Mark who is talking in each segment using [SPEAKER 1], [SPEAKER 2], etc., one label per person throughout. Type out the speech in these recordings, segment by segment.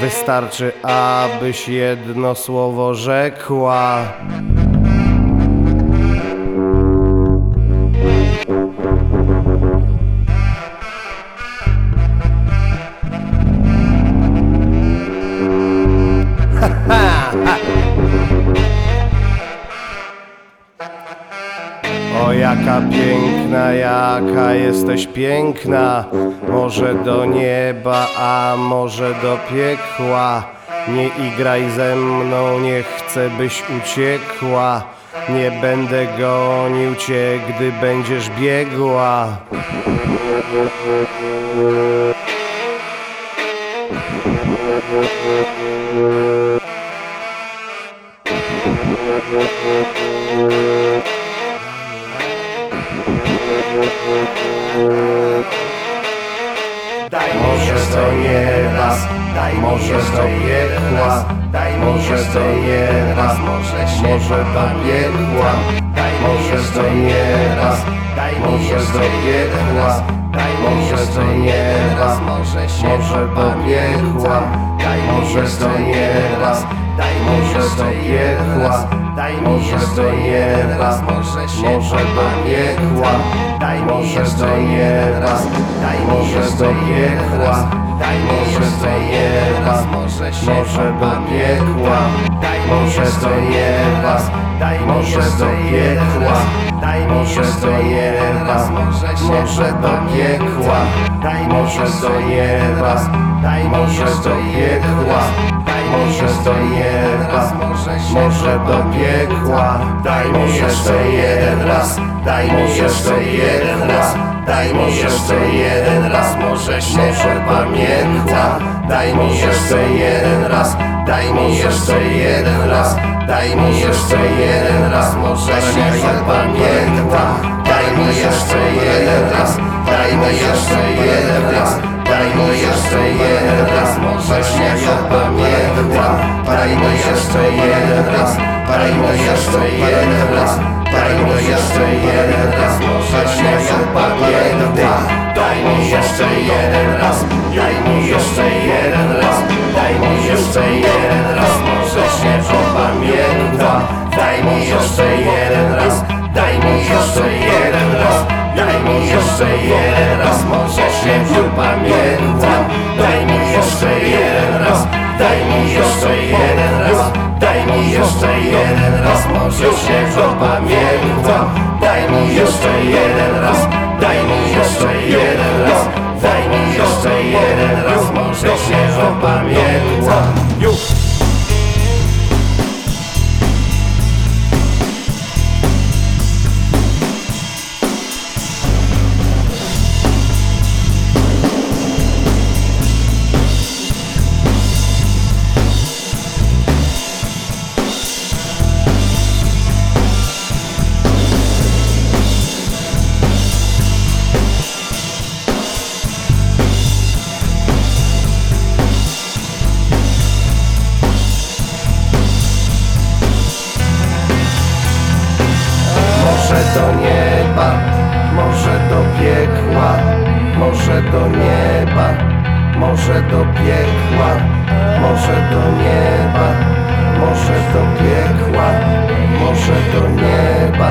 [SPEAKER 1] Wystarczy, abyś jedno słowo rzekła. O jaka piękna, jaka jesteś piękna. Może do nieba, a może do piekła. Nie igraj ze mną, nie chcę byś uciekła. Nie będę gonił cię, gdy będziesz biegła Daj może to nie raz, daj może to piekła, daj może to nie raz, może się może ta piekła, daj może to nie raz, daj może to piekła. Może do nieba, może do piekła. Może do nieba, może do piekła. Może do nieba, może do piekła. Może do nieba, może do piekła. Może do nieba, może do piekła. Może do nieba, może do piekła Może do nieba, może do piekła. Może do nieba, może do piekła. Może do nieba, może do piekła. Daj mi jeszcze jeden raz, daj mi jeszcze jeden raz Daj mi jeszcze jeden raz, może może pamięta Daj mi jeszcze jeden raz, daj mi jeszcze jeden raz Daj mi jeszcze jeden raz, może może pamięta Daj mi jeszcze jeden raz, daj mi jeszcze jeden raz Daj mi jeszcze jeden raz, może może pamięta Daj mi jeszcze jeden raz, daj mi jeszcze jeden raz Daj mi jeszcze jeden raz, może mi jeszcze jeden raz, daj mi jeszcze jeden raz Daj mi jeszcze jeden raz, może się pamięta Daj mi jeszcze jeden raz, daj mi jeszcze jeden raz Daj mi jeszcze jeden raz, może się pamiętam Daj mi jeszcze jeden raz, daj mi jeszcze jeden raz Daj mi jeszcze jeden raz, może się pamiętam Daj mi jeszcze jeden raz, daj mi jeszcze jeden raz. Daj mi jeszcze jeden raz, może się pamiętam Już! Może do nieba, może do piekła, może do nieba, może do piekła, może do nieba, może do piekła, może do nieba,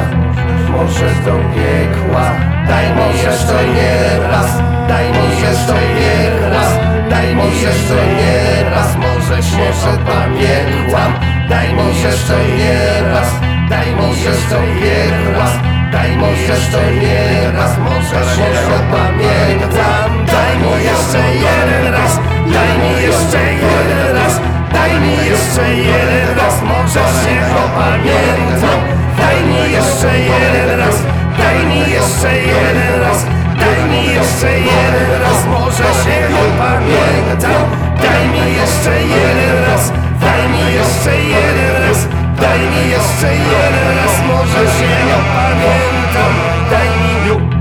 [SPEAKER 1] może do piekła. Daj mi jeszcze jeden raz, daj mi jeszcze jeden raz, daj mi jeszcze jeden raz, może może pamiętam, daj mi jeszcze jeden raz. Mi jeszcze jeden raz, daj mi jeszcze jeden raz, może może pamiętam Daj mi jeszcze jeden raz, daj mi jeszcze jeden raz Daj mi jeszcze jeden raz, może się pamiętam Daj mi jeszcze jeden raz, daj mi jeszcze jeden raz Daj mi jeszcze jeden raz, może się pamiętam Daj mi jeszcze jeden raz, daj mi jeszcze jeden Daj mi jeszcze jeden raz, może się nie pamiętam Daj mi